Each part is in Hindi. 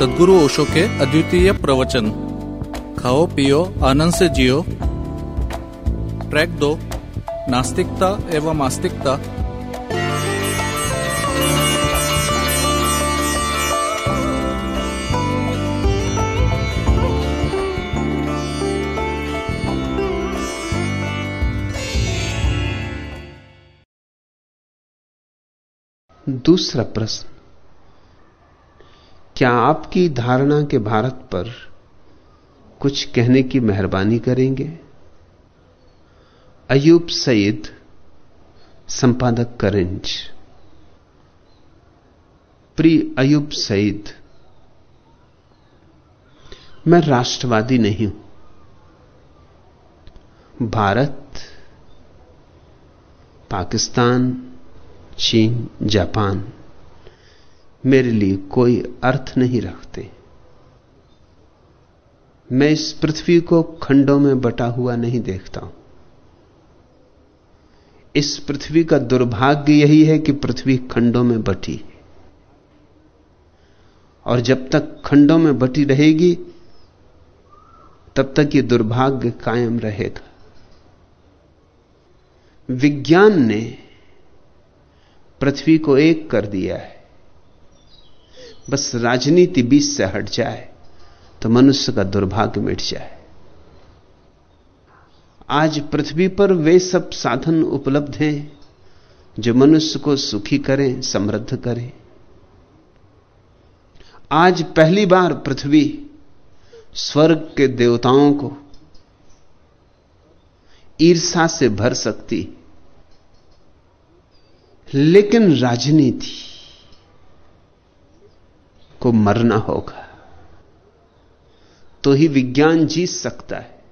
सदगुरु ओशो के अद्वितीय प्रवचन। खाओ, पियो, आनंद से जियो। ट्रैक दो, नास्तिकता एवं आस्तिकता। दूसरा प्रश्न। क्या आपकी धारणा के भारत पर कुछ कहने की मेहरबानी करेंगे? अयूब सईद, संपादक करेंज। प्री अयूब सईद, मैं राष्ट्रवादी नहीं हूँ। भारत, पाकिस्तान, चीन, जापान। मेरे लिए कोई अर्थ नहीं रखते। मैं इस पृथ्वी को खंडों में बटा हुआ नहीं देखता हूँ। इस पृथ्वी का दुर्भाग्य यही है कि पृथ्वी खंडों में बटी है। और जब तक खंडों में बटी रहेगी, तब तक ये दुर्भाग्य कायम रहेगा। विज्ञान ने पृथ्वी को एक कर दिया है। बस राजनीति बीच से हट जाए तो मनुष्य का दुर्भाग्य मिट जाए। आज पृथ्वी पर वे सब साधन उपलब्ध हैं, जो मनुष्य को सुखी करें, समृद्ध करें। आज पहली बार पृथ्वी स्वर्ग के देवताओं को ईर्षा से भर सकती, लेकिन राजनीति को मरना होगा। तो ही विज्ञान जीत सकता है।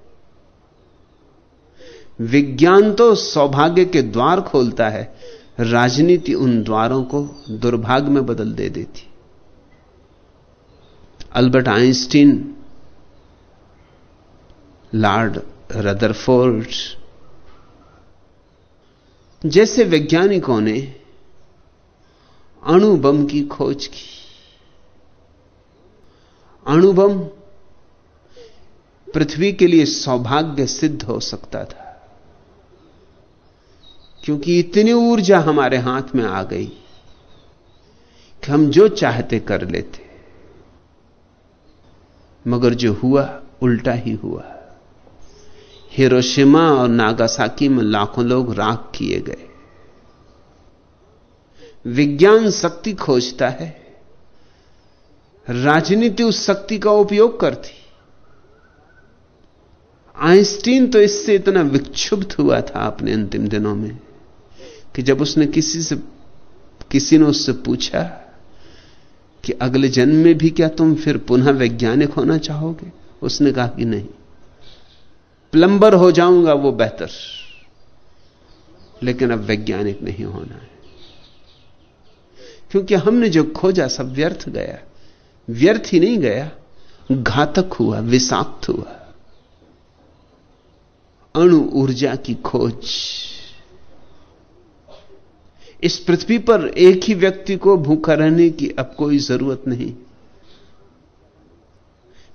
विज्ञान तो सौभाग्य के द्वार खोलता है। राजनीति उन द्वारों को दुर्भाग्य में बदल दे देती। अल्बर्ट आइंस्टीन, लॉर्ड रदरफोर्ड, जैसे वैज्ञानिकों ने अणुबम की खोज की। अणुबम पृथ्वी के लिए सौभाग्य सिद्ध हो सकता था। क्योंकि इतनी ऊर्जा हमारे हाथ में आ गई कि हम जो चाहते कर लेते, मगर जो हुआ, उल्टा ही हुआ। हिरोशिमा और नागासाकी में लाखों लोग राख किए गए। विज्ञान शक्ति खोजता है राजनीति उस शक्ति का उपयोग करती। आइंस्टीन तो इससे इतना विक्षुब्ध हुआ था अपने अंतिम दिनों में, कि जब उसने किसी से, किसी ने उससे पूछा कि अगले जन्म में भी क्या तुम फिर पुनः वैज्ञानिक होना चाहोगे? उसने कहा कि नहीं। प्लंबर हो जाऊँगा वो बेहतर, लेकिन अब वैज्ञानिक नहीं होना है। क्योंकि हमने जो खोजा सब व्यर्थ गया। व्यर्थ ही नहीं गया, घातक हुआ, विषाक्त हुआ। अणु ऊर्जा की खोज। इस पृथ्वी पर एक ही व्यक्ति को भूखा रहने की अब कोई ज़रूरत नहीं।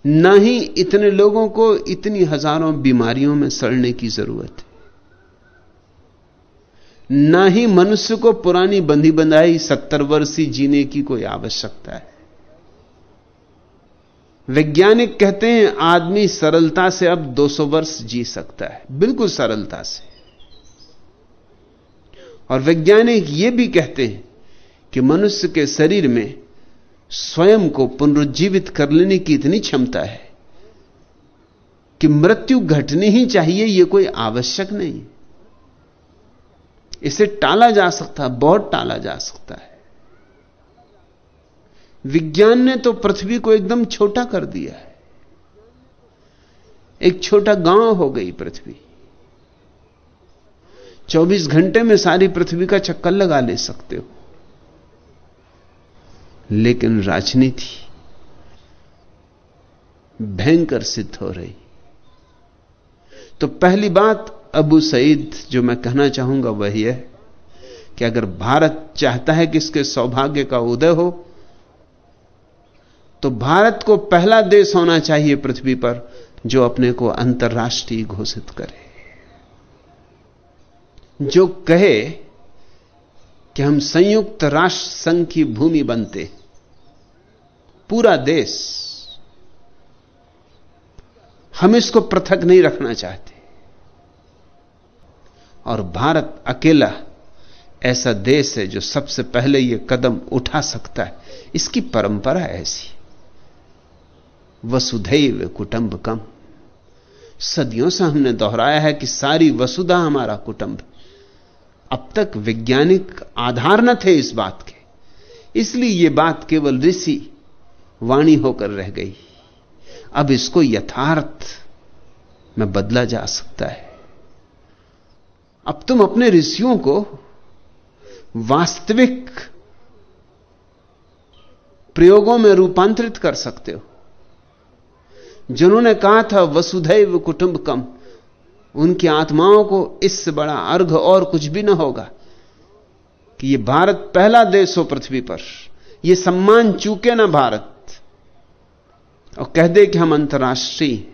ना ही इतने लोगों को इतनी हज़ारों बीमारियों में सड़ने की ज़रूरत है। ना ही मनुष्य को पुरानी बंधी बंधाई सत्तर वर्षी जीने की कोई आवश्यकता है। वैज्ञानिक कहते हैं, आदमी सरलता से अब 200 वर्ष जी सकता है। बिल्कुल सरलता से। और वैज्ञानिक यह भी कहते हैं कि मनुष्य के शरीर में स्वयं को पुनरुज्जीवित कर लेने की इतनी क्षमता है कि मृत्यु घटनी ही चाहिए यह कोई आवश्यक नहीं। इसे टाला जा सकता, बहुत टाला जा सकता है। विज्ञान ने तो पृथ्वी को एकदम छोटा कर दिया है। एक छोटा गाँव हो गई पृथ्वी। 24 घंटे में सारी पृथ्वी का चक्कर लगा ले सकते हो। लेकिन राजनीति भयंकर सिद्ध हो रही। तो पहली बात अबू सईद, जो मैं कहना चाहूँगा वही है कि अगर भारत चाहता है कि इसके सौभाग्य का उदय हो तो भारत को पहला देश होना चाहिए पृथ्वी पर, जो अपने को अंतर्राष्ट्रीय घोषित करे। जो कहे कि हम संयुक्त राष्ट्र संघ की भूमि बनते पूरा देश। हम इसको पृथक नहीं रखना चाहते। और भारत अकेला ऐसा देश है जो सबसे पहले यह कदम उठा सकता है। इसकी परंपरा ऐसी। वसुधैव कुटुंबकम सदियों से हमने दोहराया है कि सारी वसुधा हमारा कुटुंब अब तक वैज्ञानिक आधार न थे इस बात के। इसलिए यह बात केवल ऋषि वाणी होकर रह गई। अब इसको यथार्थ में बदला जा सकता है। अब तुम अपने ऋषियों को वास्तविक प्रयोगों में रूपांतरित कर सकते हो। जिन्होंने कहा था, वसुधैव कुटुंबकम उनकी आत्माओं को इससे बड़ा अर्घ और कुछ भी ना होगा कि यह भारत पहला देश हो पृथ्वी पर। यह सम्मान चूके ना भारत। और कह दे कि हम अंतर्राष्ट्रीय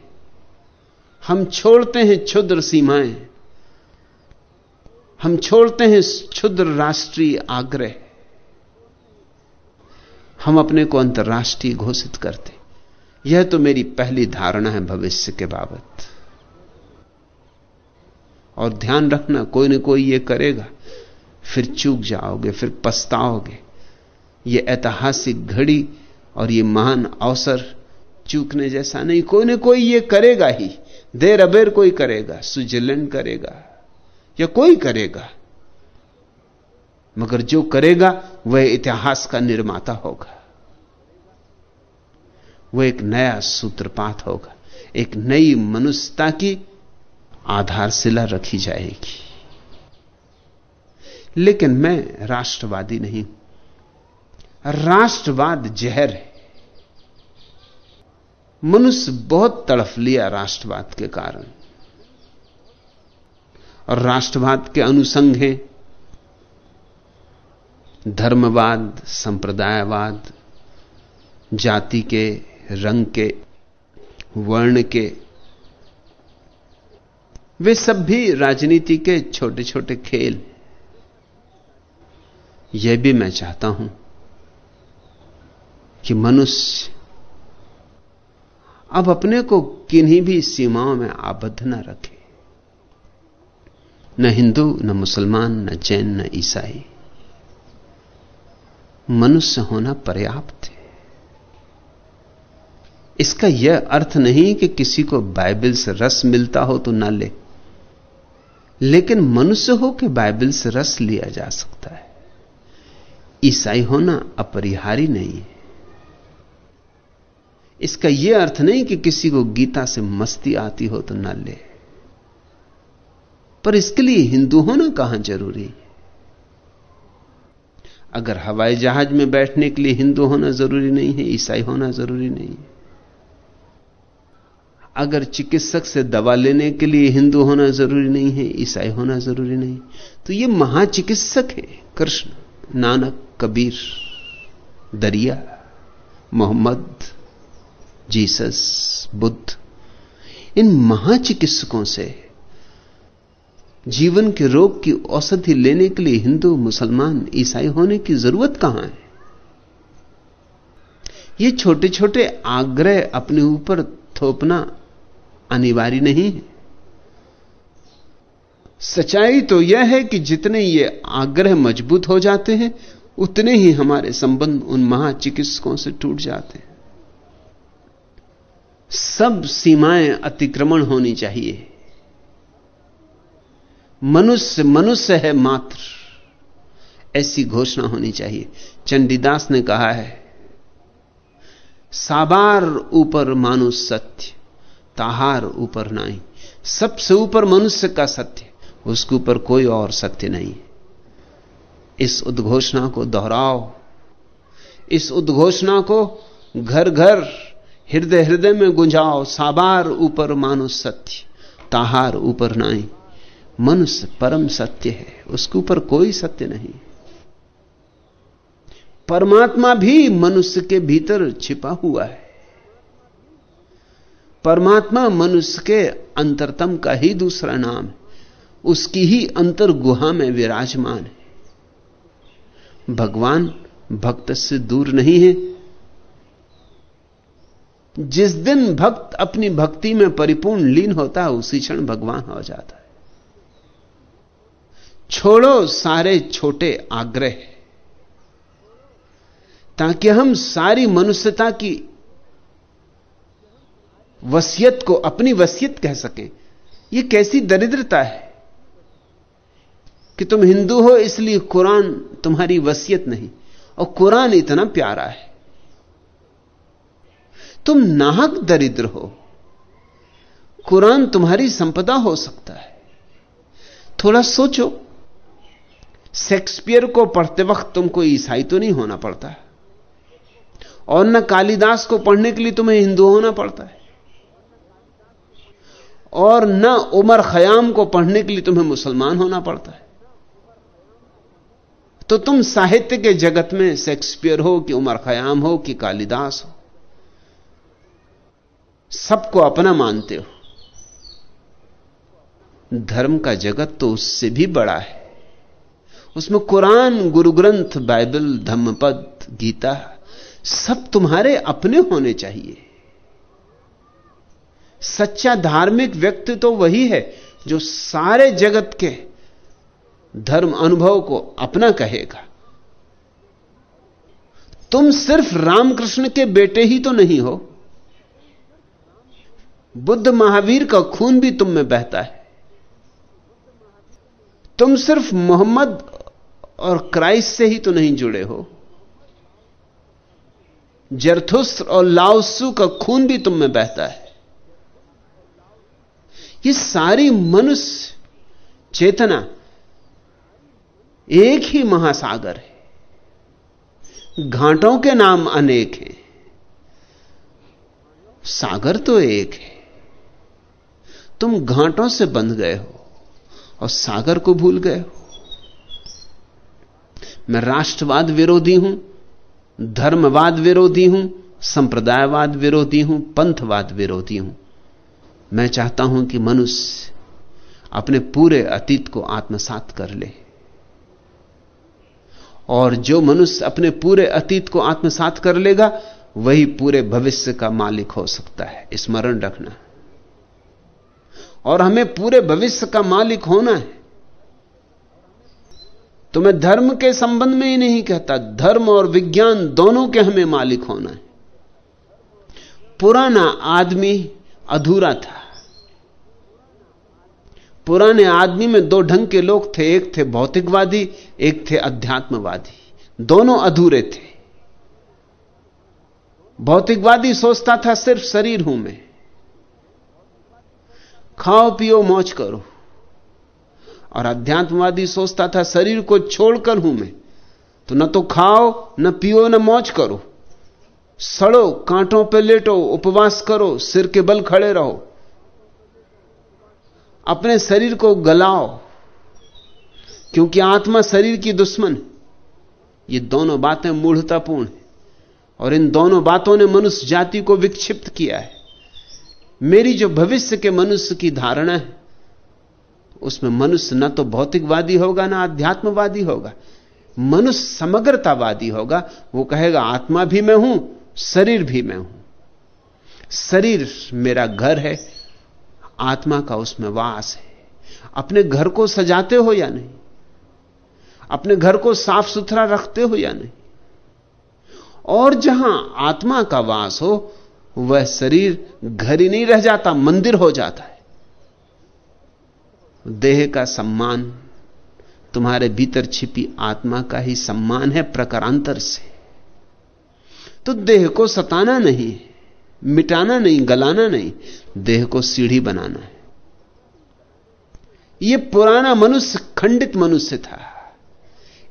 हम छोड़ते हैं क्षुद्र सीमाएँ। हम छोड़ते हैं क्षुद्र राष्ट्रीय आग्रह। हम अपने को अंतर्राष्ट्रीय घोषित करते यह तो मेरी पहली धारणा है भविष्य के बाबत। और ध्यान रखना, कोई ना कोई यह करेगा, फिर चूक जाओगे, फिर पछताओगे। यह ऐतिहासिक घड़ी और यह महान अवसर चूकने जैसा नहीं। कोई ना कोई यह करेगा ही। देर अबेर कोई करेगा स्विट्जरलैंड करेगा, या कोई करेगा। मगर जो करेगा, वह इतिहास का निर्माता होगा। वह एक नया सूत्रपात होगा। एक नई मनुष्यता की आधारशिला रखी जाएगी। लेकिन मैं राष्ट्रवादी नहीं राष्ट्रवाद जहर है। मनुष्य बहुत तड़फ लिया राष्ट्रवाद के कारण। और राष्ट्रवाद के अनुसंग हैं धर्मवाद, संप्रदायवाद, जाति के रंग के, वर्ण के, वे सब भी राजनीति के छोटे छोटे खेल यह भी मैं चाहता हूँ कि मनुष्य अब अपने को किन्हीं भी सीमाओं में आबद्ध न रखे। न हिंदू, न मुसलमान, न जैन, न ईसाई। मनुष्य होना पर्याप्त है। इसका यह अर्थ नहीं कि किसी को बाइबल से रस मिलता हो तो ना ले। लेकिन मनुष्य हो कि बाइबल से रस लिया जा सकता है। ईसाई होना अपरिहारी नहीं है। इसका यह अर्थ नहीं कि किसी को गीता से मस्ती आती हो तो ना ले। पर इसके लिए हिंदू होना कहाँ ज़रूरी है? अगर हवाई जहाज़ में बैठने के लिए हिंदू होना ज़रूरी नहीं है, ईसाई होना ज़रूरी नहीं है। अगर चिकित्सक से दवा लेने के लिए हिंदू होना ज़रूरी नहीं है, ईसाई होना ज़रूरी नहीं। तो ये महाचिकित्सक है, कृष्ण, नानक, कबीर, दरिया, मोहम्मद, जीसस, बुद्ध। इन महाचिकित्सकों से जीवन के रोग की औषधि लेने के लिए हिंदू, मुसलमान, ईसाई होने की ज़रूरत कहाँ है? ये छोटे छोटे आग्रह अपने ऊपर थोपना अनिवार्य नहीं है। सच्चाई तो यह है कि जितने ये आग्रह मज़बूत हो जाते हैं, उतने ही हमारे संबंध उन महाचिकित्सकों से टूट जाते हैं। सब सीमाएँ अतिक्रमण होनी चाहिए। मनुष्य मनुष्य है मात्र। ऐसी घोषणा होनी चाहिए। चंडीदास ने कहा है, साबार ऊपर मानुष सत्य। ताहार ऊपर नहीं सबसे ऊपर मनुष्य का सत्य उसके ऊपर कोई और सत्य नहीं इस उद्घोषणा को दोहराओ। इस उद्घोषणा को घर घर हृदय हृदय में गुंजाओ। साबार ऊपर मानुष सत्य, ताहार ऊपर नहीं मनुष्य परम सत्य है, उसके ऊपर कोई सत्य नहीं। परमात्मा भी मनुष्य के भीतर छिपा हुआ है। परमात्मा मनुष्य के अंतरतम का ही दूसरा नाम है। उसकी ही अंतर गुहा में विराजमान है। भगवान भक्त से दूर नहीं है। जिस दिन भक्त अपनी भक्ति में परिपूर्ण लीन होता है, उसी क्षण भगवान हो जाता है। छोड़ो सारे छोटे आग्रह। ताकि हम सारी मनुष्यता की वसीयत को अपनी वसीयत कह सके। यह कैसी दरिद्रता है कि तुम हिंदू हो इसलिए कुरान तुम्हारी वसीयत नहीं, और कुरान इतना प्यारा है। तुम नाहक दरिद्र हो, कुरान तुम्हारी संपदा हो सकता है। थोड़ा सोचो, शेक्सपियर को पढ़ते वक्त तुमको ईसाई तो नहीं होना पड़ता, और न कालिदास को पढ़ने के लिए तुम्हें हिंदू होना पड़ता है। और न उमर खयाम को पढ़ने के लिए तुम्हें मुसलमान होना पड़ता है। तो तुम साहित्य के जगत में शेक्सपियर हो कि उमर खयाम हो कि कालिदास हो, सबको अपना मानते हो। धर्म का जगत तो उससे भी बड़ा है। उसमें कुरान गुरु ग्रंथ बाइबल, धम्मपद, गीता, सब तुम्हारे अपने होने चाहिए। सच्चा धार्मिक व्यक्ति तो वही है जो सारे जगत के धर्म अनुभव को अपना कहेगा। तुम सिर्फ़ रामकृष्ण के बेटे ही तो नहीं हो। बुद्ध महावीर का खून भी तुम में बहता है। तुम सिर्फ़ मोहम्मद और क्राइस्ट से ही तो नहीं जुड़े हो। जरथुस्त्र और लाओसू का खून भी तुम में बहता है। ये सारी मनुष्य चेतना एक ही महासागर है। घाटों के नाम अनेक हैं। सागर तो एक है। तुम घाटों से बंध गए हो और सागर को भूल गए हो। मैं राष्ट्रवाद विरोधी हूँ, धर्मवाद विरोधी हूँ, संप्रदायवाद विरोधी हूँ, पंथवाद विरोधी हूँ। मैं चाहता हूँ कि मनुष्य अपने पूरे अतीत को आत्मसात कर ले। और जो मनुष्य अपने पूरे अतीत को आत्मसात कर लेगा, वही पूरे भविष्य का मालिक हो सकता है। स्मरण रखना। और हमें पूरे भविष्य का मालिक होना है। तो मैं धर्म के संबंध में ही नहीं कहता, धर्म और विज्ञान दोनों के हमें मालिक होना है। पुराना आदमी अधूरा था। पुराने आदमी में दो ढंग के लोग थे, एक थे भौतिकवादी, एक थे अध्यात्मवादी। दोनों अधूरे थे। भौतिकवादी सोचता था, सिर्फ़ शरीर हूँ मैं। खाओ, पियो, मौज करो। और अध्यात्मवादी सोचता था, शरीर को छोड़कर हूँ मैं। तो न तो खाओ, न पियो, न मौज करो। सड़ो, कांटों पे लेटो, उपवास करो, सिर के बल खड़े रहो। अपने शरीर को गलाओ, क्योंकि आत्मा शरीर की दुश्मन ये दोनों बातें मूढ़तापूर्ण है, और इन दोनों बातों ने मनुष्य जाति को विक्षिप्त किया है। मेरी जो भविष्य के मनुष्य की धारणा है, उसमें मनुष्य न तो भौतिकवादी होगा, ना आध्यात्मवादी होगा। मनुष्य समग्रतावादी होगा, वो कहेगा, आत्मा भी मैं हूँ, शरीर भी मैं हूँ। शरीर मेरा घर है आत्मा का उसमें वास है। अपने घर को सजाते हो या नहीं? अपने घर को साफ़ सुथरा रखते हो या नहीं? और जहाँ आत्मा का वास हो, वह शरीर घर ही नहीं रह जाता, मंदिर हो जाता है। देह का सम्मान, तुम्हारे भीतर छिपी आत्मा का ही सम्मान है प्रकारांतर से। तो देह को सताना नहीं मिटाना नहीं, गलाना नहीं, देह को सीढ़ी बनाना है। यह पुराना मनुष्य खंडित मनुष्य था।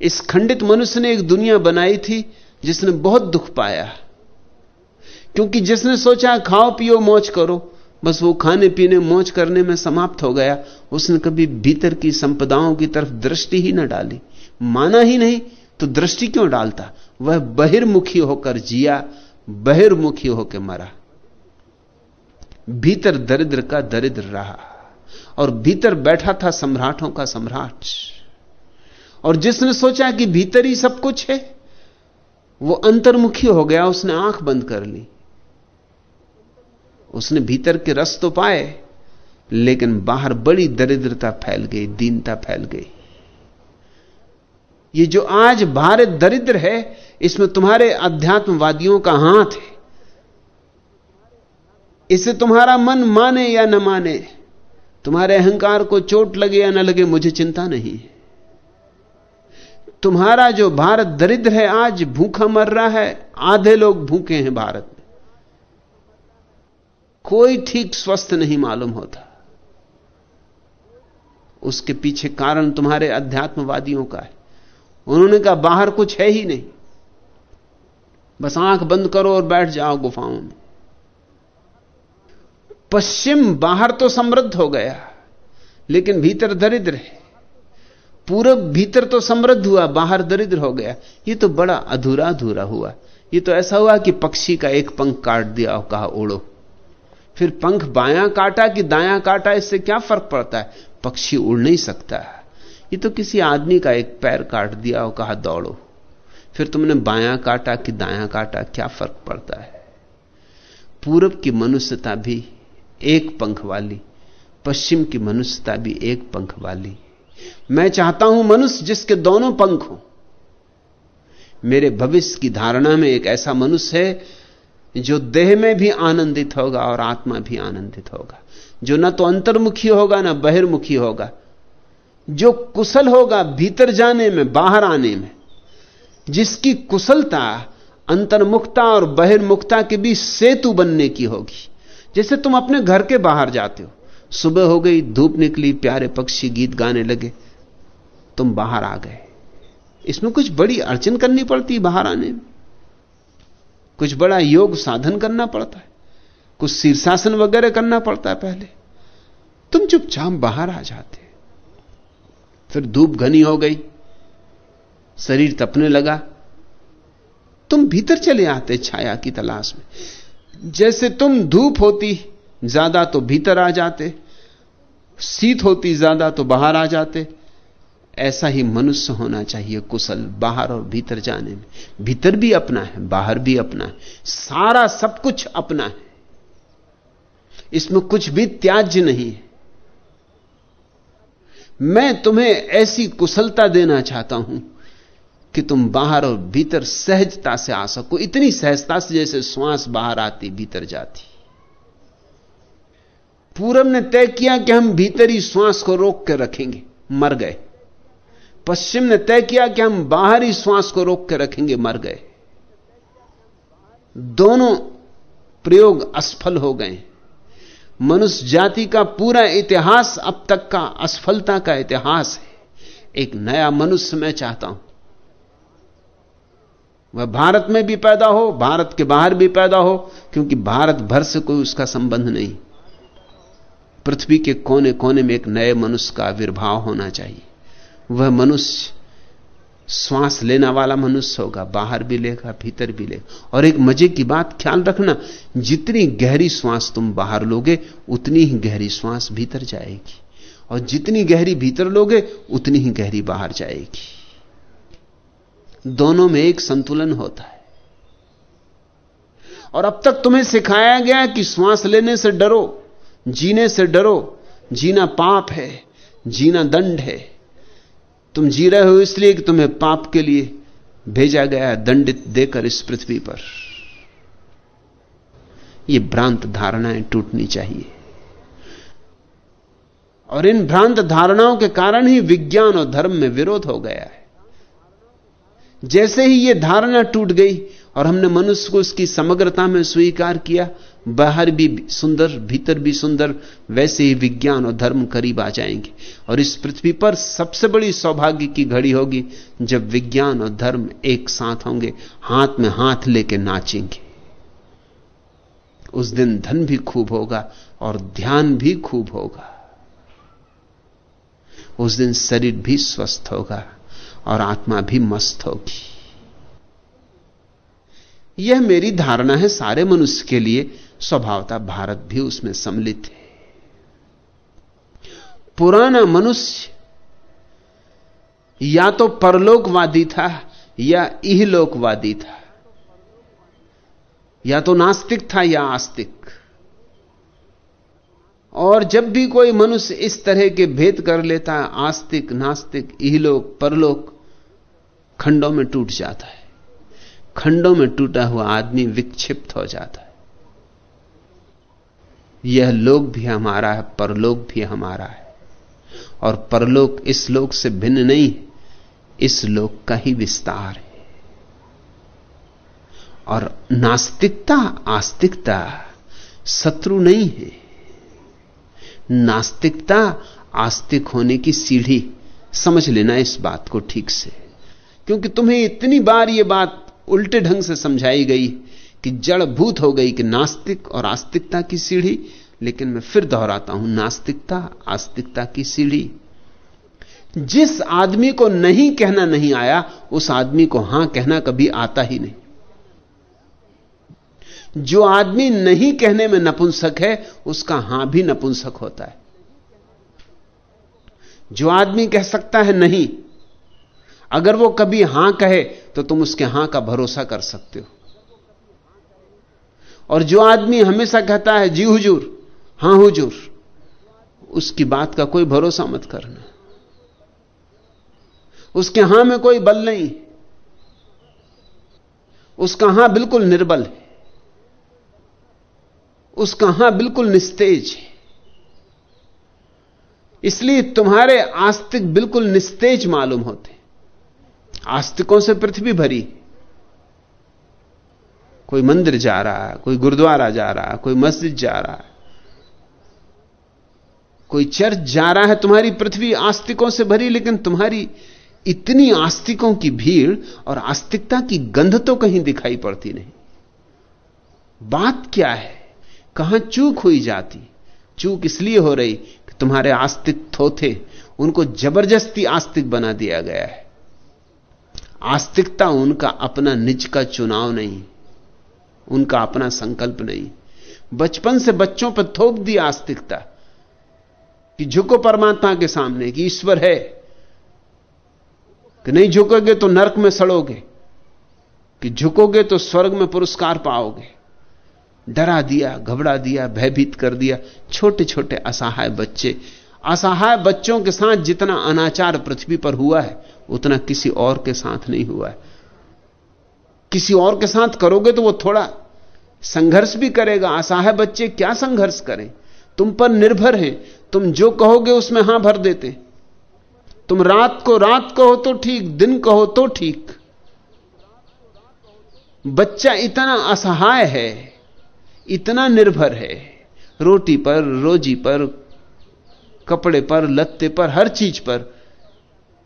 इस खंडित मनुष्य ने एक दुनिया बनाई थी जिसने बहुत दुख पाया। क्योंकि जिसने सोचा, खाओ, पियो, मौज करो, बस वो खाने पीने, मौज करने में समाप्त हो गया। उसने कभी भीतर की संपदाओं की तरफ़ दृष्टि ही ना डाली। माना ही नहीं तो दृष्टि क्यों डालता? वह बहिर्मुखी होकर जिया, बहिर्मुखी होकर मरा। भीतर दरिद्र का दरिद्र रहा और भीतर बैठा था सम्राटों का सम्राट। और जिसने सोचा कि भीतर ही सब कुछ है, वो अंतर्मुखी हो गया, उसने आँख बंद कर ली। उसने भीतर के रस तो पाए, लेकिन बाहर बड़ी दरिद्रता फैल गई, दीनता फैल गई। ये जो आज भारत दरिद्र है, इसमें तुम्हारे अध्यात्मवादियों का हाथ है। इसे तुम्हारा मन माने या न माने, तुम्हारे अहंकार को चोट लगे या न लगे, मुझे चिंता नहीं है। तुम्हारा जो भारत दरिद्र है, आज भूखा मर रहा है, आधे लोग भूखे हैं भारत में। कोई ठीक स्वस्थ नहीं मालूम होता। उसके पीछे कारण तुम्हारे अध्यात्मवादियों का है। उन्होंने कहा, बाहर कुछ है ही नहीं। बस आँख बंद करो और बैठ जाओ गुफाओं में। पश्चिम बाहर तो समृद्ध हो गया, लेकिन भीतर दरिद्र है। पूरब भीतर तो समृद्ध हुआ, बाहर दरिद्र हो गया। ये तो बड़ा अधूरा अधूरा हुआ। ये तो ऐसा हुआ कि पक्षी का एक पंख काट दिया और कहा उड़ो फिर पंख बायां काटा कि दायां काटा, इससे क्या फ़र्क पड़ता है? पक्षी उड़ नहीं सकता। ये तो किसी आदमी का एक पैर काट दिया और कहा, दौड़ो। फिर तुमने बायां काटा कि दायां काटा, क्या फ़र्क पड़ता है? पूरब की मनुष्यता भी एक पंख वाली, पश्चिम की मनुष्यता भी एक पंख वाली। मैं चाहता हूँ मनुष्य जिसके दोनों पंख हो। मेरे भविष्य की धारणा में एक ऐसा मनुष्य है, जो देह में भी आनंदित होगा और आत्मा भी आनंदित होगा। जो ना तो अंतर्मुखी होगा, ना बहिर्मुखी होगा। जो कुशल होगा भीतर जाने में, बाहर आने में। जिसकी कुशलता, अंतर्मुखता और बहिर्मुखता के बीच सेतु बनने की होगी। जैसे तुम अपने घर के बाहर जाते हो। सुबह हो गई, धूप निकली, प्यारे पक्षी गीत गाने लगे। तुम बाहर आ गए। इसमें कुछ बड़ी अड़चन करनी पड़ती बाहर आने में। कुछ बड़ा योग साधन करना पड़ता है। कुछ शीर्षासन वगैरह करना पड़ता है पहले। तुम चुपचाप बाहर आ जाते फिर धूप घनी हो गई। शरीर तपने लगा। तुम भीतर चले आते छाया की तलाश में। जैसे तुम धूप होती, ज़्यादा तो भीतर आ जाते। शीत होती, ज़्यादा तो बाहर आ जाते। ऐसा ही मनुष्य होना चाहिए कुशल, बाहर और भीतर जाने में। भीतर भी अपना है, बाहर भी अपना है। सारा सब कुछ अपना है। इसमें कुछ भी त्याज्य नहीं है। मैं तुम्हें ऐसी कुशलता देना चाहता हूँ। कि तुम बाहर और भीतर सहजता से आ सको। इतनी सहजता से जैसे श्वास बाहर आती, भीतर जाती। पूरब ने तय किया कि हम भीतरी श्वास को रोक कर रखेंगे, मर गए। पश्चिम ने तय किया कि हम बाहर ही श्वास को रोक कर रखेंगे, मर गए। दोनों प्रयोग असफल हो गए। मनुष्य जाति का पूरा इतिहास अब तक का असफलता का इतिहास है। एक नया मनुष्य मैं चाहता हूँ। वह भारत में भी पैदा हो, भारत के बाहर भी पैदा हो, क्योंकि भारत भर से कोई उसका संबंध नहीं। पृथ्वी के कोने कोने में एक नए मनुष्य का आविर्भाव होना चाहिए। वह मनुष्य श्वास लेना वाला मनुष्य होगा, बाहर भी लेगा, भीतर भी लेगा। और एक मज़े की बात, ख्याल रखना, जितनी गहरी श्वास तुम बाहर लोगे, उतनी ही गहरी श्वास भीतर जाएगी। और जितनी गहरी भीतर लोगे, उतनी ही गहरी बाहर जाएगी। दोनों में एक संतुलन होता है। और अब तक तुम्हें सिखाया गया कि श्वास लेने से डरो, जीने से डरो, जीना पाप है, जीना दंड है। तुम जी रहे हो इसलिए कि तुम्हें पाप के लिए भेजा गया दंडित देकर इस पृथ्वी पर। ये भ्रांत धारणाएँ टूटनी चाहिए। और इन भ्रांत धारणाओं के कारण ही विज्ञान और धर्म में विरोध हो गया है। जैसे ही यह धारणा टूट गई और हमने मनुष्य को उसकी समग्रता में स्वीकार किया, बाहर भी सुंदर, भीतर भी सुंदर, वैसे ही विज्ञान और धर्म करीब आ जाएँगे। और इस पृथ्वी पर सबसे बड़ी सौभाग्य की घड़ी होगी जब विज्ञान और धर्म एक साथ होंगे, हाथ में हाथ लेके नाचेंगे। उस दिन धन भी खूब होगा और ध्यान भी खूब होगा। उस दिन शरीर भी स्वस्थ होगा। और आत्मा भी मस्त होगी। यह मेरी धारणा है सारे मनुष्य के लिए। स्वभावता भारत भी उसमें सम्मिलित है। पुराना मनुष्य या तो परलोकवादी था या इहलोकवादी था। या तो नास्तिक था या आस्तिक। और जब भी कोई मनुष्य इस तरह के भेद कर लेता है, आस्तिक, नास्तिक, इहलोक, परलोक, खंडों में टूट जाता है। खंडों में टूटा हुआ आदमी विक्षिप्त हो जाता है। यह लोक भी हमारा है, परलोक भी हमारा है। और परलोक इस लोक से भिन्न नहीं, इस लोक का ही विस्तार है। और नास्तिकता, आस्तिकता शत्रु नहीं है। नास्तिकता आस्तिक होने की सीढ़ी। समझ लेना इस बात को ठीक से। क्योंकि तुम्हें इतनी बार यह बात उल्टे ढंग से समझाई गई कि जड़ भूत हो गई कि नास्तिक और आस्तिकता की सीढ़ी, लेकिन मैं फिर दोहराता हूँ, नास्तिकता, आस्तिकता की सीढ़ी। जिस आदमी को नहीं कहना नहीं आया, उस आदमी को हाँ कहना कभी आता ही नहीं। जो आदमी नहीं कहने में नपुंसक है, उसका हाँ भी नपुंसक होता है। जो आदमी कह सकता है नहीं, अगर वो कभी हाँ कहे तो तुम उसके हाँ का भरोसा कर सकते हो। और जो आदमी हमेशा कहता है, जी हुजूर, हाँ हुजूर, उसकी बात का कोई भरोसा मत करना। उसके हाँ में कोई बल नहीं। उसका हाँ बिल्कुल निर्बल है। उसका हाँ बिल्कुल निस्तेज है। इसलिए तुम्हारे आस्तिक बिल्कुल निस्तेज मालूम होते आस्तिकों से पृथ्वी भरी। कोई मंदिर जा रहा है कोई गुरुद्वारा जा रहा है कोई मस्जिद जा रहा। है कोई चर्च जा रहा है, तुम्हारी पृथ्वी आस्तिकों से भरी, लेकिन तुम्हारी इतनी आस्तिकों की भीड़ और आस्तिकता की गंध तो कहीं दिखाई पड़ती नहीं। बात क्या है? कहाँ चूक हुई जाती? चूक इसलिए हो रही कि तुम्हारे आस्तिक थोथे। उनको ज़बरदस्ती आस्तिक बना दिया गया है। आस्तिकता उनका अपना निज का चुनाव नहीं, उनका अपना संकल्प नहीं। बचपन से बच्चों पर थोप दी आस्तिकता कि झुको परमात्मा के सामने कि ईश्वर है। कि नहीं झुकोगे तो नरक में सड़ोगे, कि झुकोगे तो स्वर्ग में पुरस्कार पाओगे। डरा दिया, घबरा दिया, भयभीत कर दिया। छोटे छोटे असहाय बच्चे। असहाय बच्चों के साथ जितना अनाचार पृथ्वी पर हुआ है, उतना किसी और के साथ नहीं हुआ है। किसी और के साथ करोगे तो वो थोड़ा संघर्ष भी करेगा। असहाय बच्चे क्या संघर्ष करें? तुम पर निर्भर हैं। तुम जो कहोगे उसमें हाँ भर देते। तुम रात को रात कहो तो ठीक, दिन कहो तो ठीक। बच्चा इतना असहाय है इतना निर्भर है। रोटी पर, रोजी पर, कपड़े पर, लत्ते पर, हर चीज़ पर,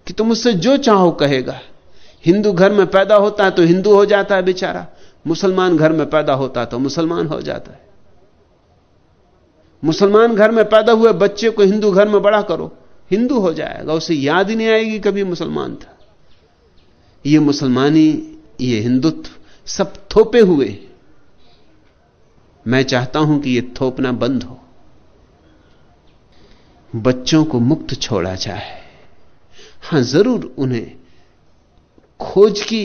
कि तुम उससे जो चाहो कहेगा। हिंदू घर में पैदा होता है तो हिंदू हो जाता है बेचारा। मुसलमान घर में पैदा होता है तो मुसलमान हो जाता है। मुसलमान घर में पैदा हुए बच्चे को हिंदू घर में बड़ा करो, हिंदू हो जाएगा। उसे याद ही नहीं आएगी कभी मुसलमान था। ये मुसलमानी, ये हिंदुत्व सब थोपे हुए मैं चाहता हूँ कि यह थोपना बंद हो। बच्चों को मुक्त छोड़ा जाए। हाँ, ज़रूर उन्हें खोज की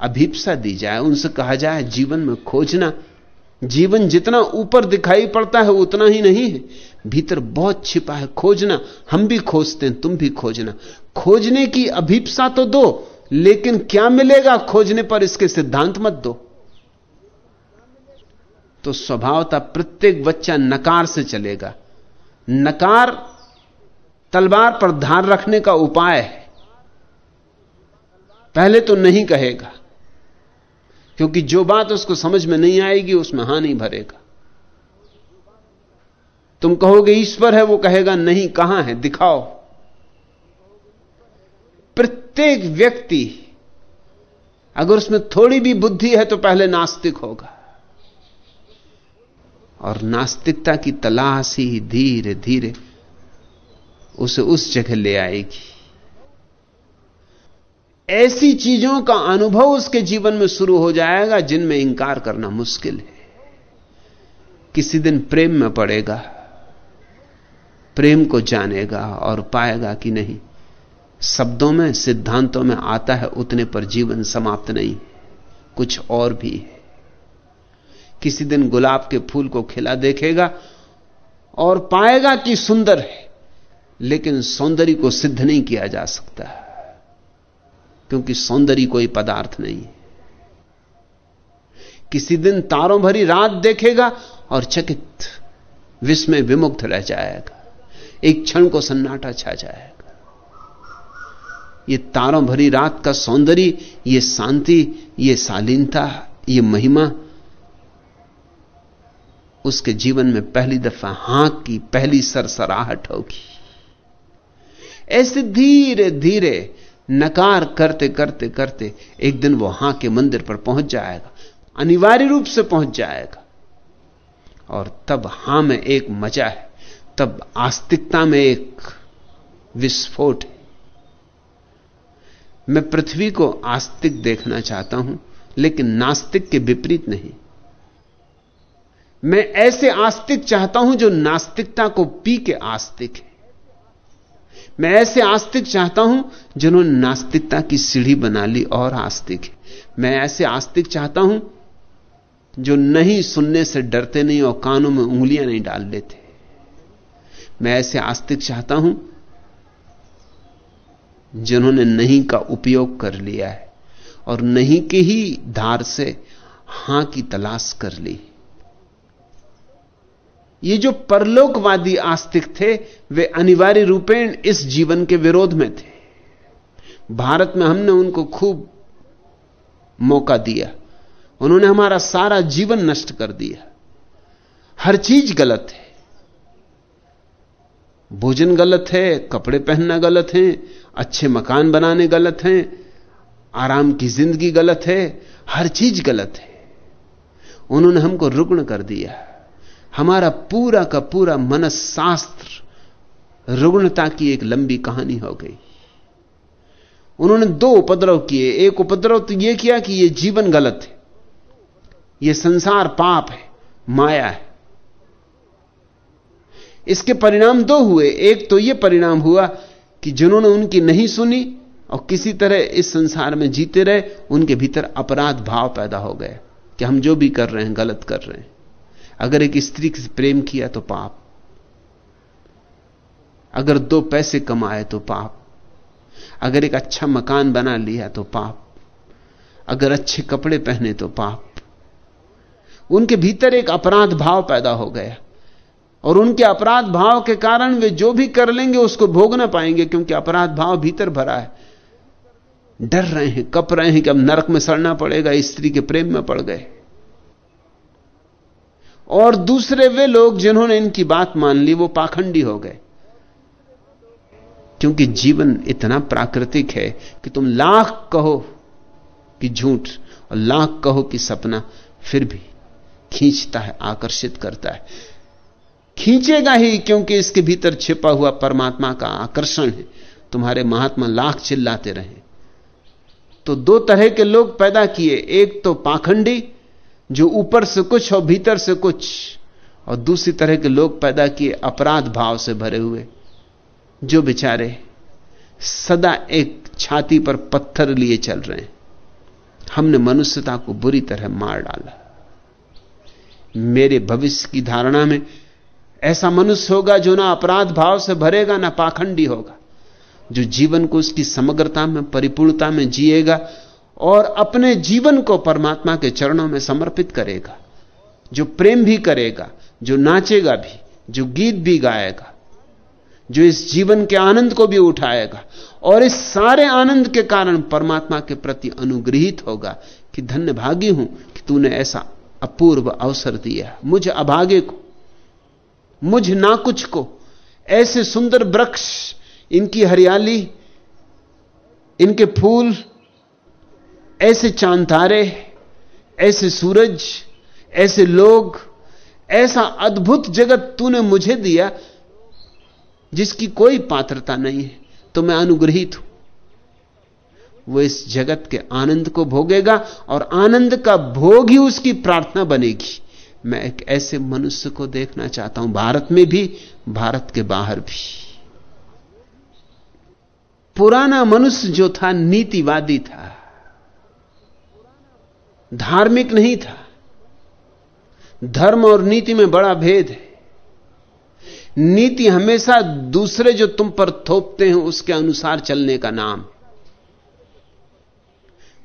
अभीपसा दी जाए, उनसे कहा जाए, जीवन में खोजना, जीवन जितना ऊपर दिखाई पड़ता है, उतना ही नहीं है, भीतर बहुत छिपा है। खोजना, हम भी खोजते हैं, तुम भी खोजना। खोजने की अभीपसा तो दो, लेकिन क्या मिलेगा खोजने पर, इसके सिद्धांत मत दो। तो स्वभावता प्रत्येक बच्चा नकार से चलेगा। नकार तलवार पर धार रखने का उपाय है। पहले तो नहीं कहेगा, क्योंकि जो बात उसको समझ में नहीं आएगी, उसमें हाँ नहीं भरेगा। तुम कहोगे, ईश्वर है, वो कहेगा, नहीं, कहाँ है? दिखाओ। प्रत्येक व्यक्ति, अगर उसमें थोड़ी भी बुद्धि है तो पहले नास्तिक होगा। और नास्तिकता की तलाश ही धीरे धीरे उसे उस जगह ले आएगी। ऐसी चीज़ों का अनुभव उसके जीवन में शुरू हो जाएगा जिनमें इंकार करना मुश्किल है। किसी दिन प्रेम में पड़ेगा, प्रेम को जानेगा और पाएगा कि नहीं। शब्दों में, सिद्धांतों में आता है, उतने पर जीवन समाप्त नहीं, कुछ और भी है। किसी दिन गुलाब के फूल को खिला देखेगा और पाएगा कि सुंदर है, लेकिन सौंदर्य को सिद्ध नहीं किया जा सकता, क्योंकि सौंदर्य कोई पदार्थ नहीं है। किसी दिन तारों भरी रात देखेगा और चकित विस्मय विमुक्त रह जाएगा, एक क्षण को सन्नाटा छा जाएगा। ये तारों भरी रात का सौंदर्य, ये शांति, ये शालीनता, ये महिमा उसके जीवन में पहली दफ़ा हाँ की पहली सरसराहट होगी। ऐसे धीरे धीरे नकार करते करते करते एक दिन वो हाँ के मंदिर पर पहुँच जाएगा, अनिवार्य रूप से पहुँच जाएगा। और तब हाँ में एक मज़ा है, तब आस्तिकता में एक विस्फोट है। मैं पृथ्वी को आस्तिक देखना चाहता हूँ, लेकिन नास्तिक के विपरीत नहीं। मैं ऐसे आस्तिक चाहता हूँ जो नास्तिकता को पी के आस्तिक है। मैं ऐसे आस्तिक चाहता हूँ जिन्होंने नास्तिकता की सीढ़ी बना ली और आस्तिक है। मैं ऐसे आस्तिक चाहता हूँ जो नहीं सुनने से डरते नहीं और कानों में उंगलियाँ नहीं डाल लेते मैं ऐसे आस्तिक चाहता हूँ जिन्होंने नहीं का उपयोग कर लिया है और नहीं के ही धार से हाँ की तलाश कर ली ये जो परलोकवादी आस्तिक थे, वे अनिवार्य रूपेण इस जीवन के विरोध में थे। भारत में हमने उनको खूब मौका दिया। उन्होंने हमारा सारा जीवन नष्ट कर दिया। हर चीज़ गलत है। भोजन गलत है, कपड़े पहनना गलत है, अच्छे मकान बनाने गलत हैं, आराम की ज़िंदगी गलत है, हर चीज़ गलत है। उन्होंने हमको रुग्ण कर दिया। हमारा पूरा का पूरा मनस शास्त्र रुग्णता की एक लंबी कहानी हो गई। उन्होंने दो उपद्रव किए। एक उपद्रव तो यह किया कि यह जीवन गलत है। यह संसार पाप है, माया है। इसके परिणाम दो हुए। एक तो यह परिणाम हुआ कि जिन्होंने उनकी नहीं सुनी और किसी तरह इस संसार में जीते रहे, उनके भीतर अपराध भाव पैदा हो गया कि हम जो भी कर रहे हैं, गलत कर रहे हैं। अगर एक स्त्री से प्रेम किया तो पाप। अगर दो पैसे कमाए तो पाप। अगर एक अच्छा मकान बना लिया तो पाप। अगर अच्छे कपड़े पहने तो पाप। उनके भीतर एक अपराध भाव पैदा हो गया। और उनके अपराध भाव के कारण वे जो भी कर लेंगे उसको भोग ना पाएँगे, क्योंकि अपराध भाव भीतर भरा है। डर रहे हैं, कप रहे हैं कि अब नरक में सड़ना पड़ेगा, स्त्री के प्रेम में पड़ गए। और दूसरे वे लोग जिन्होंने इनकी बात मान ली, वो पाखंडी हो गए। क्योंकि जीवन इतना प्राकृतिक है कि तुम लाख कहो कि झूठ और लाख कहो कि सपना, फिर भी खींचता है, आकर्षित करता है। खींचेगा ही क्योंकि इसके भीतर छिपा हुआ परमात्मा का आकर्षण है। तुम्हारे महात्मा लाख चिल्लाते रहे। तो दो तरह के लोग पैदा किए, एक तो पाखंडी जो ऊपर से कुछ और भीतर से कुछ, और दूसरी तरह के लोग पैदा किए अपराध भाव से भरे हुए, जो बेचारे सदा एक छाती पर पत्थर लिए चल रहे हैं। हमने मनुष्यता को बुरी तरह मार डाला। मेरे भविष्य की धारणा में ऐसा मनुष्य होगा जो ना अपराध भाव से भरेगा, ना पाखंडी होगा, जो जीवन को उसकी समग्रता में, परिपूर्णता में जिएगा और अपने जीवन को परमात्मा के चरणों में समर्पित करेगा। जो प्रेम भी करेगा, जो नाचेगा भी, जो गीत भी गाएगा, जो इस जीवन के आनंद को भी उठाएगा और इस सारे आनंद के कारण परमात्मा के प्रति अनुग्रहित होगा कि धन्य भागी हूँ कि तूने ऐसा अपूर्व अवसर दिया मुझे अभागे को, मुझ ना कुछ को, ऐसे सुंदर वृक्ष, इनकी हरियाली, इनके फूल ऐसे चाँद तारे, ऐसे सूरज, ऐसे लोग, ऐसा अद्भुत जगत तूने मुझे दिया जिसकी कोई पात्रता नहीं है तो मैं अनुग्रहित हूँ। वो इस जगत के आनंद को भोगेगा और आनंद का भोग ही उसकी प्रार्थना बनेगी। मैं एक ऐसे मनुष्य को देखना चाहता हूँ, भारत में भी, भारत के बाहर भी। पुराना मनुष्य जो था, नीतिवादी था। धार्मिक नहीं था। धर्म और नीति में बड़ा भेद है। नीति हमेशा दूसरे जो तुम पर थोपते हैं, उसके अनुसार चलने का नाम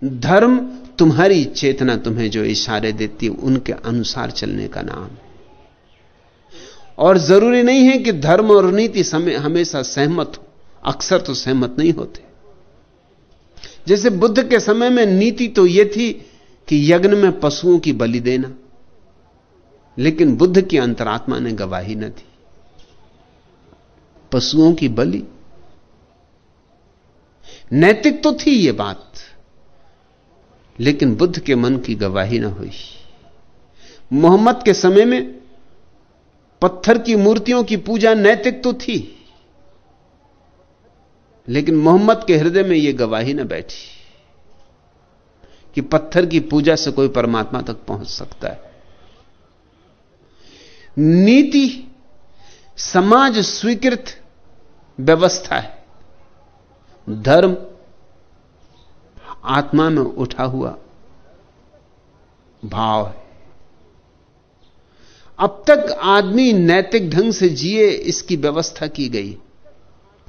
धर्म तुम्हारी चेतना तुम्हें जो इशारे देती है, उनके अनुसार चलने का नाम है। और ज़रूरी नहीं है कि धर्म और नीति समय हमेशा सहमत हो। अक्सर तो सहमत नहीं होते। जैसे बुद्ध के समय में नीति तो यह थी कि यज्ञ में पशुओं की बलि देना। लेकिन बुद्ध की अंतरात्मा ने गवाही न दी। पशुओं की बलि। नैतिक तो थी यह बात, लेकिन बुद्ध के मन की गवाही ना हुई। मोहम्मद के समय में पत्थर की मूर्तियों की पूजा नैतिक तो थी, लेकिन मोहम्मद के हृदय में यह गवाही ना बैठी। कि पत्थर की पूजा से कोई परमात्मा तक पहुँच सकता है। नीति समाज स्वीकृत व्यवस्था है। धर्म आत्मा में उठा हुआ भाव है। अब तक आदमी नैतिक ढंग से जिए, इसकी व्यवस्था की गई।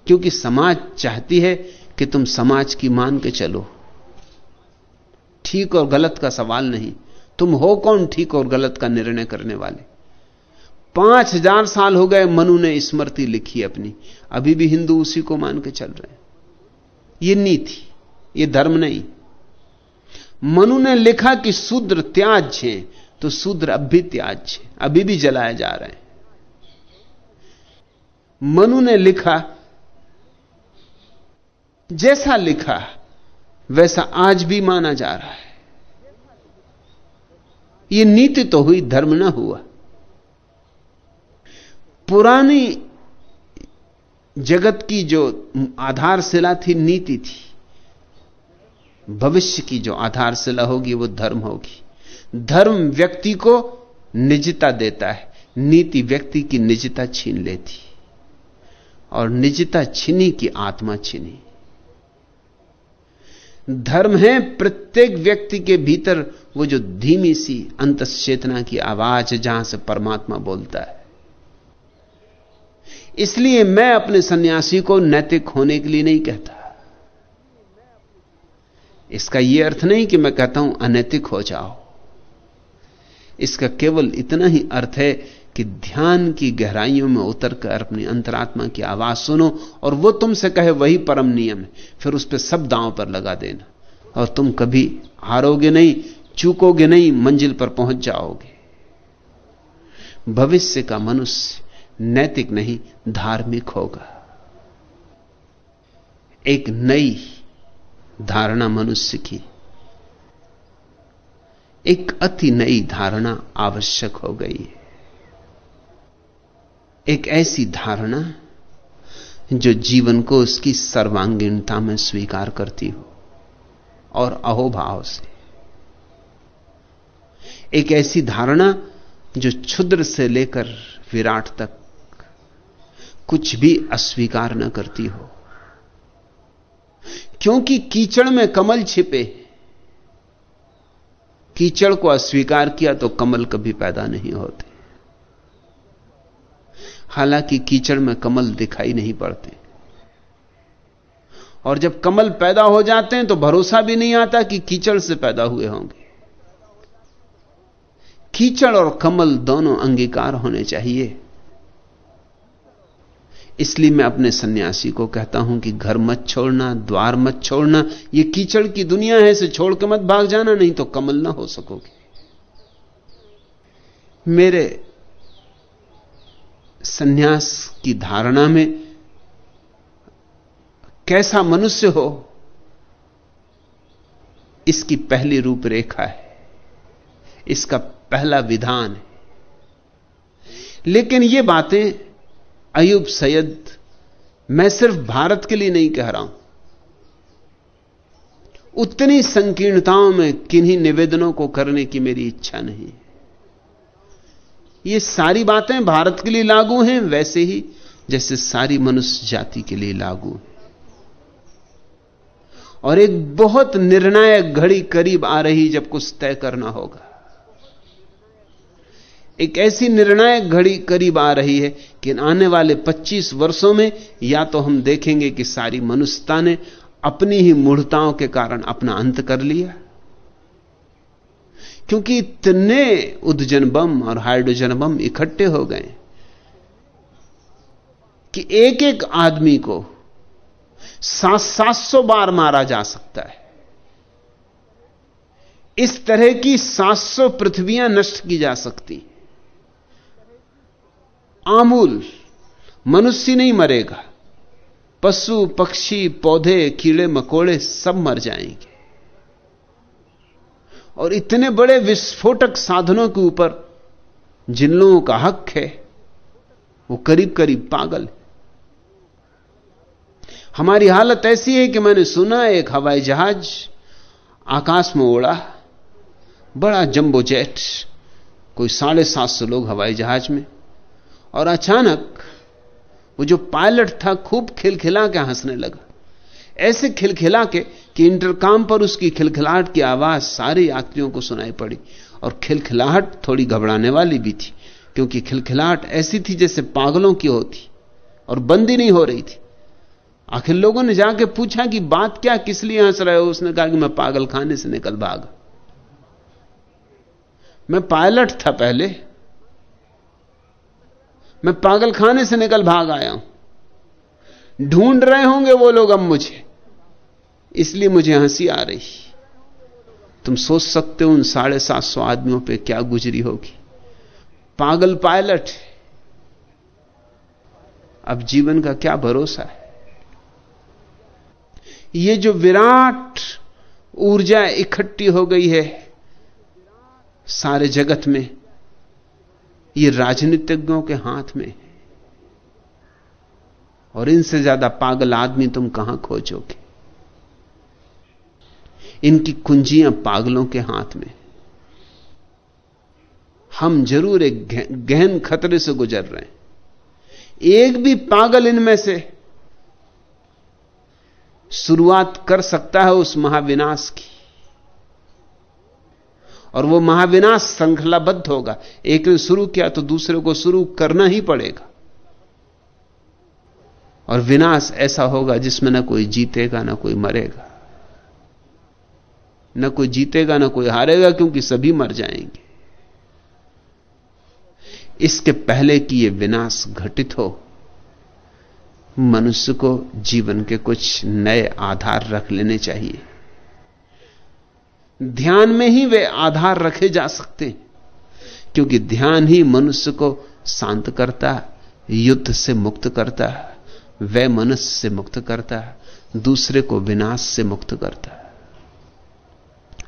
क्योंकि समाज चाहती है कि तुम समाज की मान के चलो। ठीक और गलत का सवाल नहीं। तुम हो कौन ठीक और गलत का निर्णय करने वाले? पाँच हज़ार साल हो गए मनु ने स्मृति लिखी अपनी। अभी भी हिंदू उसी को मान के चल रहे हैं। ये नीति, ये धर्म नहीं। मनु ने लिखा कि शूद्र त्याज है तो शूद्र अब भी त्याज है, अभी भी जलाए जा रहे हैं। मनु ने लिखा, जैसा लिखा वैसा आज भी माना जा रहा है। यह नीति तो हुई, धर्म ना हुआ। पुरानी जगत की जो आधारशिला थी, नीति थी। भविष्य की जो आधारशिला होगी, वो धर्म होगी। धर्म व्यक्ति को निजता देता है, नीति व्यक्ति की निजता छीन लेती। और निजता छीनी की आत्मा छीनी। धर्म है, प्रत्येक व्यक्ति के भीतर वो जो धीमी सी अंत चेतना की आवाज़ जहाँ से परमात्मा बोलता है। इसलिए मैं अपने सन्यासी को नैतिक होने के लिए नहीं कहता। इसका यह अर्थ नहीं कि मैं कहता हूँ अनैतिक हो जाओ। इसका केवल इतना ही अर्थ है कि ध्यान की गहराइयों में उतरकर अपनी अंतरात्मा की आवाज़ सुनो और वो तुमसे कहे वही परम नियम है। फिर उस पर सब दांव पर लगा देना। और तुम कभी हारोगे नहीं, चूकोगे नहीं, मंजिल पर पहुँच जाओगे। भविष्य का मनुष्य नैतिक नहीं, धार्मिक होगा। एक नई धारणा मनुष्य की। एक अति नई धारणा आवश्यक हो गई है। एक ऐसी धारणा जो जीवन को उसकी सर्वांगीणता में स्वीकार करती हो और अहोभाव से। एक ऐसी धारणा जो क्षुद्र से लेकर विराट तक कुछ भी अस्वीकार न करती हो। क्योंकि कीचड़ में कमल छिपे, कीचड़ को अस्वीकार किया तो कमल कभी पैदा नहीं होते। हालाँकि कीचड़ में कमल दिखाई नहीं पड़ते। और जब कमल पैदा हो जाते हैं तो भरोसा भी नहीं आता कि कीचड़ से पैदा हुए होंगे। कीचड़ और कमल दोनों अंगीकार होने चाहिए। इसलिए मैं अपने सन्यासी को कहता हूँ कि घर मत छोड़ना, द्वार मत छोड़ना यह कीचड़ की दुनिया है, इसे छोड़ के मत भाग जाना, नहीं तो कमल ना हो सकोगे। मेरे सन्यास की धारणा में कैसा मनुष्य हो, इसकी पहली रूपरेखा है। इसका पहला विधान है। लेकिन ये बातें अयुब सैयद, मैं सिर्फ़ भारत के लिए नहीं कह रहा हूँ। उतनी संकीर्णताओं में किन्हीं निवेदनों को करने की मेरी इच्छा नहीं ये सारी बातें भारत के लिए लागू हैं, वैसे ही जैसे सारी मनुष्य जाति के लिए लागू और एक बहुत निर्णायक घड़ी करीब आ रही जब कुछ तय करना होगा। एक ऐसी निर्णायक घड़ी करीब आ रही है कि आने वाले 25 वर्षों में या तो हम देखेंगे कि सारी मनुष्यता ने अपनी ही मूढ़ताओं के कारण अपना अंत कर लिया। क्योंकि इतने उद्जन बम और हाइड्रोजन बम इकट्ठे हो गए कि एक एक आदमी को सात सात सौ बार मारा जा सकता है। इस तरह की सात सौ पृथ्वियाँ नष्ट की जा सकती। आमूल, मनुष्य नहीं मरेगा। पशु, पक्षी, पौधे, कीड़े, मकोड़े सब मर जाएँगे। और इतने बड़े विस्फोटक साधनों के ऊपर जिन लोगों का हक है, वो करीब करीब पागल है। हमारी हालत ऐसी है कि मैंने सुना, एक हवाई जहाज़ आकाश में उड़ा, बड़ा जंबो जेट, कोई साढ़े सात सौ लोग हवाई जहाज़ में, और अचानक वो जो पायलट था खूब खिलखिला के हंसने लगा। ऐसे खिलखिला के कि इंटरकाम पर उसकी खिलखिलाहट की आवाज़ सारे यात्रियों को सुनाई पड़ी और खिलखिलाहट थोड़ी घबराने वाली भी थी, क्योंकि खिलखिलाहट ऐसी थी जैसे पागलों की होती और बंदी नहीं हो रही थी। आखिर लोगों ने जाके पूछा कि बात क्या, किस लिए हंस रहे हो? उसने कहा कि मैं पागल खाने से निकल भागा। मैं पायलट था पहले। मैं पागल खाने से निकल भाग आया हूँ। ढूंढ रहे होंगे वो लोग अब मुझे। इसलिए मुझे हँसी आ रही। तुम सोच सकते हो उन साढ़े सात सौ आदमियों पे क्या गुजरी होगी। पागल पायलट अब जीवन का क्या भरोसा है? ये जो विराट ऊर्जा इकट्ठी हो गई है सारे जगत में, ये राजनीतिज्ञों के हाथ में और इनसे ज़्यादा पागल आदमी तुम कहाँ खोजोगे? इनकी कुंजियाँ पागलों के हाथ में। हम ज़रूर एक गहन खतरे से गुजर रहे हैं। एक भी पागल इनमें से शुरुआत कर सकता है उस महाविनाश की। और वो महाविनाश श्रृंखलाबद्ध होगा। एक ने शुरू किया तो दूसरे को शुरू करना ही पड़ेगा। और विनाश ऐसा होगा जिसमें ना कोई जीतेगा, ना कोई मरेगा। ना कोई जीतेगा, ना कोई हारेगा, क्योंकि सभी मर जाएँगे। इसके पहले कि यह विनाश घटित हो, मनुष्य को जीवन के कुछ नए आधार रख लेने चाहिए। ध्यान में ही वे आधार रखे जा सकते हैं, क्योंकि ध्यान ही मनुष्य को शांत करता, युद्ध से मुक्त करता है। वह मनुष्य से मुक्त करता है, दूसरे को विनाश से मुक्त करता है।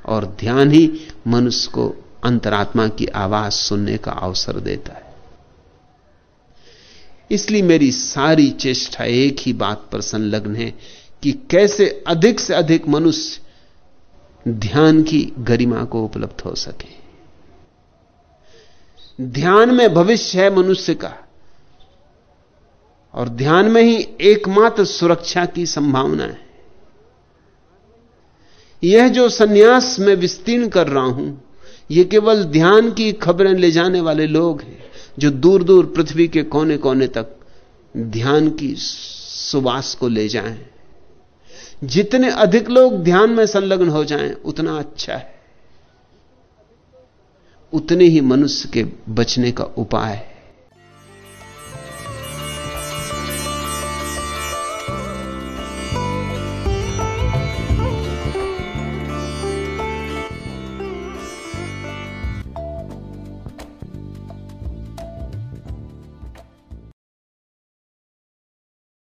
और ध्यान ही मनुष्य को अंतरात्मा की आवाज़ सुनने का अवसर देता है। इसलिए मेरी सारी चेष्टा एक ही बात पर संलग्न है कि कैसे अधिक से अधिक मनुष्य ध्यान की गरिमा को उपलब्ध हो सके। ध्यान में भविष्य है मनुष्य का। और ध्यान में ही एकमात्र सुरक्षा की संभावना है। यह जो सन्यास में विस्तीर्ण कर रहा हूँ यह केवल ध्यान की खबरें ले जाने वाले लोग हैं, जो दूर दूर पृथ्वी के कोने कोने तक ध्यान की सुवास को ले जाएँ। जितने अधिक लोग ध्यान में संलग्न हो जाएँ, उतना अच्छा है। उतने ही मनुष्य के बचने का उपाय है।